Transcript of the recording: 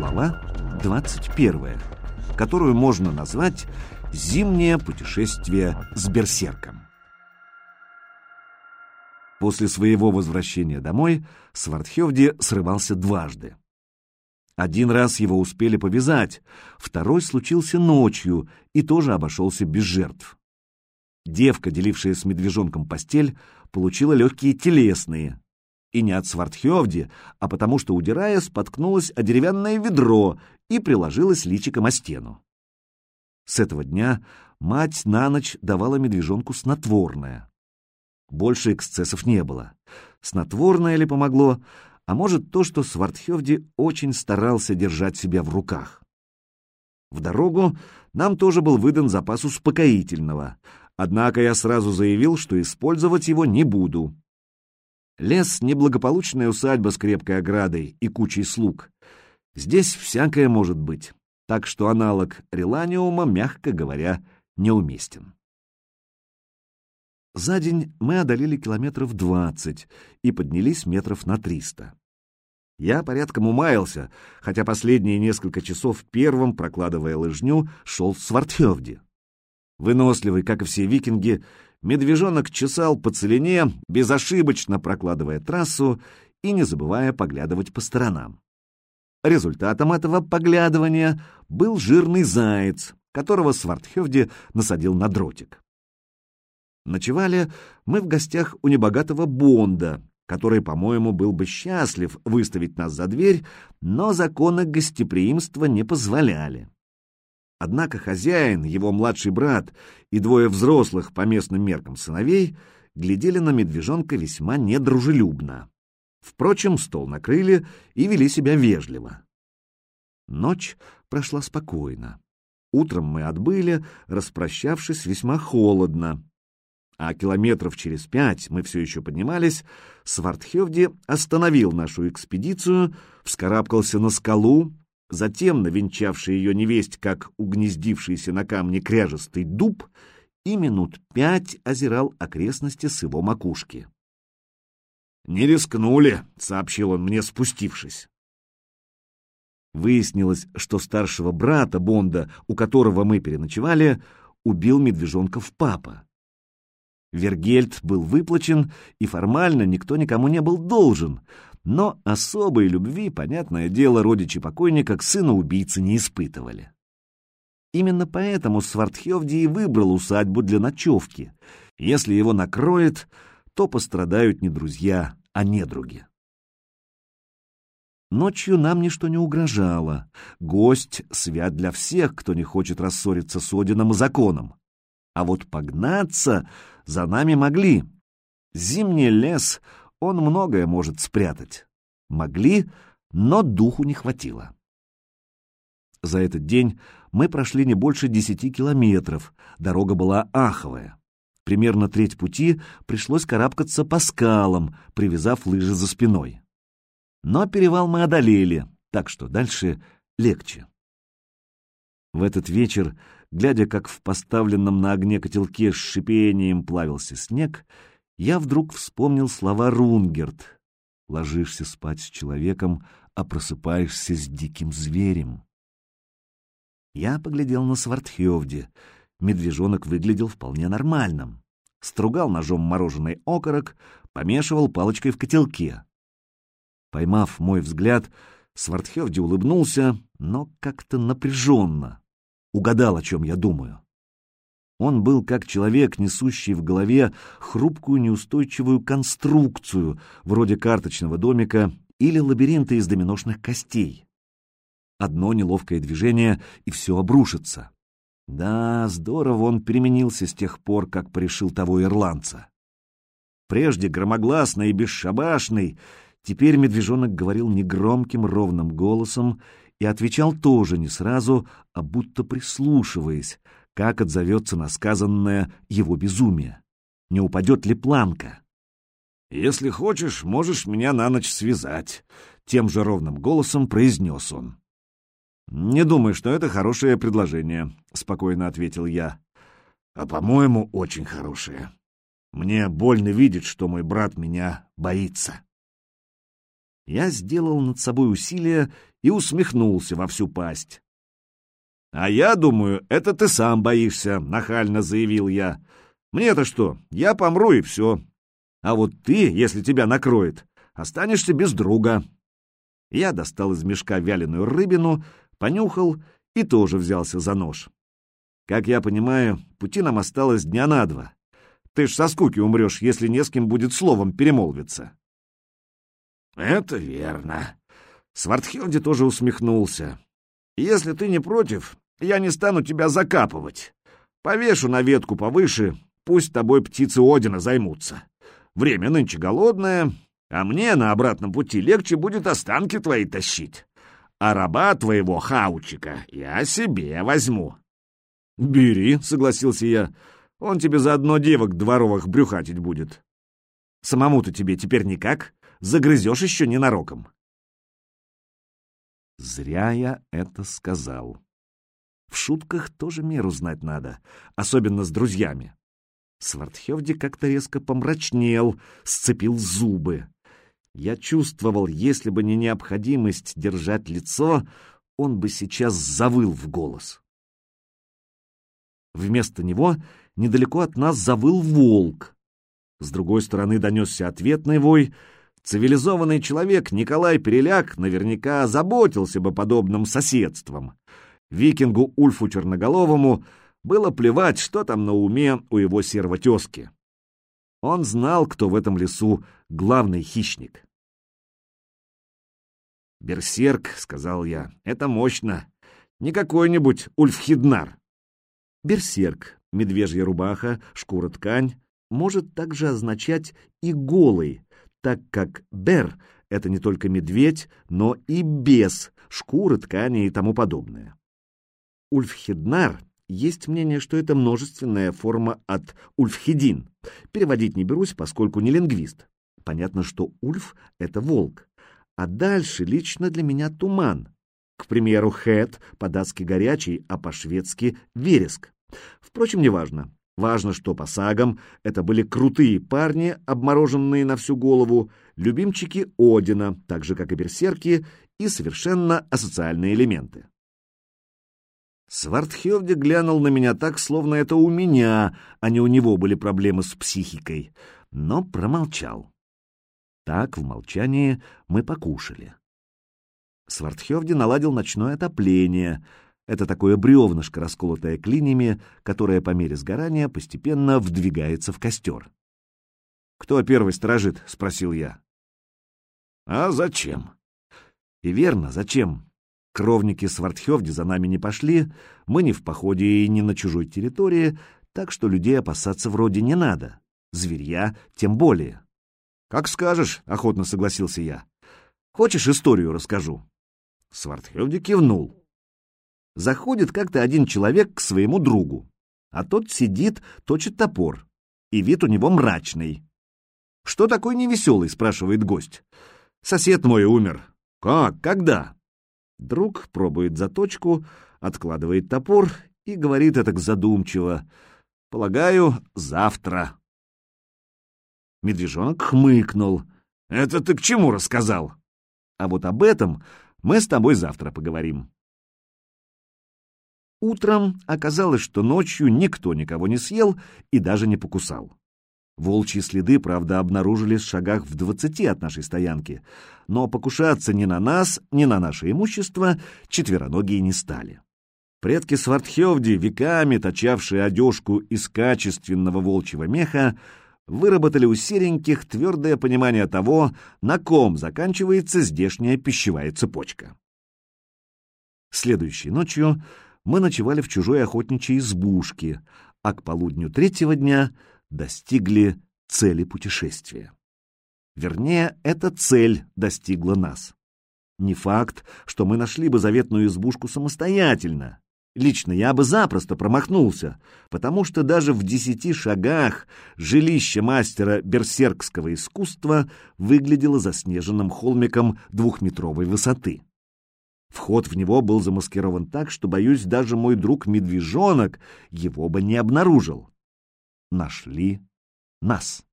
Глава 21, которую можно назвать «Зимнее путешествие с берсерком». После своего возвращения домой Свардхевди срывался дважды. Один раз его успели повязать, второй случился ночью и тоже обошелся без жертв. Девка, делившая с медвежонком постель, получила легкие телесные. И не от Свардхевди, а потому что, удирая, споткнулась о деревянное ведро и приложилась личиком о стену. С этого дня мать на ночь давала медвежонку снотворное. Больше эксцессов не было. Снотворное ли помогло, а может то, что Свардхевди очень старался держать себя в руках. В дорогу нам тоже был выдан запас успокоительного, однако я сразу заявил, что использовать его не буду. Лес — неблагополучная усадьба с крепкой оградой и кучей слуг. Здесь всякое может быть, так что аналог реланиума, мягко говоря, неуместен. За день мы одолели километров двадцать и поднялись метров на триста. Я порядком умаялся, хотя последние несколько часов первым, прокладывая лыжню, шел в Свартхевде. Выносливый, как и все викинги, медвежонок чесал по целине, безошибочно прокладывая трассу и не забывая поглядывать по сторонам. Результатом этого поглядывания был жирный заяц, которого Свартхевде насадил на дротик. Ночевали мы в гостях у небогатого Бонда, который, по-моему, был бы счастлив выставить нас за дверь, но законы гостеприимства не позволяли. Однако хозяин, его младший брат и двое взрослых по местным меркам сыновей глядели на медвежонка весьма недружелюбно. Впрочем, стол накрыли и вели себя вежливо. Ночь прошла спокойно. Утром мы отбыли, распрощавшись весьма холодно, а километров через пять мы все еще поднимались, Свардхевди остановил нашу экспедицию, вскарабкался на скалу, затем, навенчавший ее невесть, как угнездившийся на камне кряжестый дуб, и минут пять озирал окрестности с его макушки. «Не рискнули», — сообщил он мне, спустившись. Выяснилось, что старшего брата Бонда, у которого мы переночевали, убил медвежонков папа. Вергельд был выплачен, и формально никто никому не был должен, но особой любви, понятное дело, родичи покойника к сыну убийцы не испытывали. Именно поэтому Свардхевди и выбрал усадьбу для ночевки. Если его накроет, то пострадают не друзья, а недруги. Ночью нам ничто не угрожало. Гость свят для всех, кто не хочет рассориться с Одином и законом. А вот погнаться за нами могли. Зимний лес, он многое может спрятать. Могли, но духу не хватило. За этот день мы прошли не больше десяти километров, дорога была аховая. Примерно треть пути пришлось карабкаться по скалам, привязав лыжи за спиной. Но перевал мы одолели, так что дальше легче. В этот вечер глядя, как в поставленном на огне котелке с шипением плавился снег, я вдруг вспомнил слова Рунгерт. «Ложишься спать с человеком, а просыпаешься с диким зверем». Я поглядел на Свартхевде. Медвежонок выглядел вполне нормальным. Стругал ножом мороженый окорок, помешивал палочкой в котелке. Поймав мой взгляд, Свартхевди улыбнулся, но как-то напряженно угадал, о чем я думаю. Он был как человек, несущий в голове хрупкую неустойчивую конструкцию, вроде карточного домика или лабиринта из доминошных костей. Одно неловкое движение, и все обрушится. Да, здорово он переменился с тех пор, как порешил того ирландца. Прежде громогласный и бесшабашный, теперь медвежонок говорил негромким ровным голосом и отвечал тоже не сразу, а будто прислушиваясь, как отзовется на сказанное его безумие. Не упадет ли планка? «Если хочешь, можешь меня на ночь связать», — тем же ровным голосом произнес он. «Не думаю, что это хорошее предложение», — спокойно ответил я. «А, по-моему, очень хорошее. Мне больно видеть, что мой брат меня боится». Я сделал над собой усилие и усмехнулся во всю пасть. «А я думаю, это ты сам боишься», — нахально заявил я. «Мне-то что, я помру и все. А вот ты, если тебя накроет, останешься без друга». Я достал из мешка вяленую рыбину, понюхал и тоже взялся за нож. Как я понимаю, пути нам осталось дня на два. Ты ж со скуки умрешь, если не с кем будет словом перемолвиться. Это верно. Свартхелди тоже усмехнулся. Если ты не против, я не стану тебя закапывать. Повешу на ветку повыше, пусть тобой птицы Одина займутся. Время нынче голодное, а мне на обратном пути легче будет останки твои тащить. А раба твоего хаучика я себе возьму. «Бери», — согласился я. «Он тебе заодно девок дворовых брюхатить будет. Самому-то тебе теперь никак, загрызешь еще ненароком». Зря я это сказал. В шутках тоже меру знать надо, особенно с друзьями. Свартхевди как-то резко помрачнел, сцепил зубы. Я чувствовал, если бы не необходимость держать лицо, он бы сейчас завыл в голос. Вместо него недалеко от нас завыл волк. С другой стороны донесся ответный вой. Цивилизованный человек Николай Переляк наверняка озаботился бы подобным соседством. Викингу Ульфу Черноголовому было плевать, что там на уме у его сервотезки. Он знал, кто в этом лесу главный хищник. «Берсерк», — сказал я, — «это мощно. Не какой-нибудь Ульфхиднар. Берсерк, медвежья рубаха, шкура-ткань, может также означать и голый, так как бер — это не только медведь, но и бес, шкура, ткани и тому подобное. Ульфхеднар есть мнение, что это множественная форма от ульфхедин. Переводить не берусь, поскольку не лингвист. Понятно, что ульф — это волк. А дальше лично для меня туман. К примеру, хэт по-датски горячий, а по-шведски вереск. Впрочем, неважно. Важно, что по сагам это были крутые парни, обмороженные на всю голову, любимчики Одина, так же, как и берсерки, и совершенно асоциальные элементы. Свартхевди глянул на меня так, словно это у меня, а не у него были проблемы с психикой, но промолчал. Так, в молчании, мы покушали. Свартхевди наладил ночное отопление. Это такое бревнышко, расколотое клинями, которое по мере сгорания постепенно вдвигается в костер. «Кто первый сторожит?» — спросил я. «А зачем?» «И верно, зачем? Кровники Свартхевди за нами не пошли, мы не в походе и не на чужой территории, так что людей опасаться вроде не надо. Зверья тем более». «Как скажешь», — охотно согласился я. «Хочешь, историю расскажу?» Свартхевди кивнул. Заходит как-то один человек к своему другу, а тот сидит, точит топор, и вид у него мрачный. «Что такой невеселый?» — спрашивает гость. «Сосед мой умер». «Как? Когда?» Друг пробует заточку, откладывает топор и говорит это задумчиво. «Полагаю, завтра». Медвежонок хмыкнул. «Это ты к чему рассказал?» А вот об этом мы с тобой завтра поговорим. Утром оказалось, что ночью никто никого не съел и даже не покусал. Волчьи следы, правда, обнаружились в шагах в двадцати от нашей стоянки, но покушаться ни на нас, ни на наше имущество четвероногие не стали. Предки Свартхевди, веками точавшие одежку из качественного волчьего меха, выработали у сереньких твердое понимание того, на ком заканчивается здешняя пищевая цепочка. Следующей ночью мы ночевали в чужой охотничьей избушке, а к полудню третьего дня достигли цели путешествия. Вернее, эта цель достигла нас. Не факт, что мы нашли бы заветную избушку самостоятельно, Лично я бы запросто промахнулся, потому что даже в десяти шагах жилище мастера берсеркского искусства выглядело заснеженным холмиком двухметровой высоты. Вход в него был замаскирован так, что, боюсь, даже мой друг-медвежонок его бы не обнаружил. Нашли нас.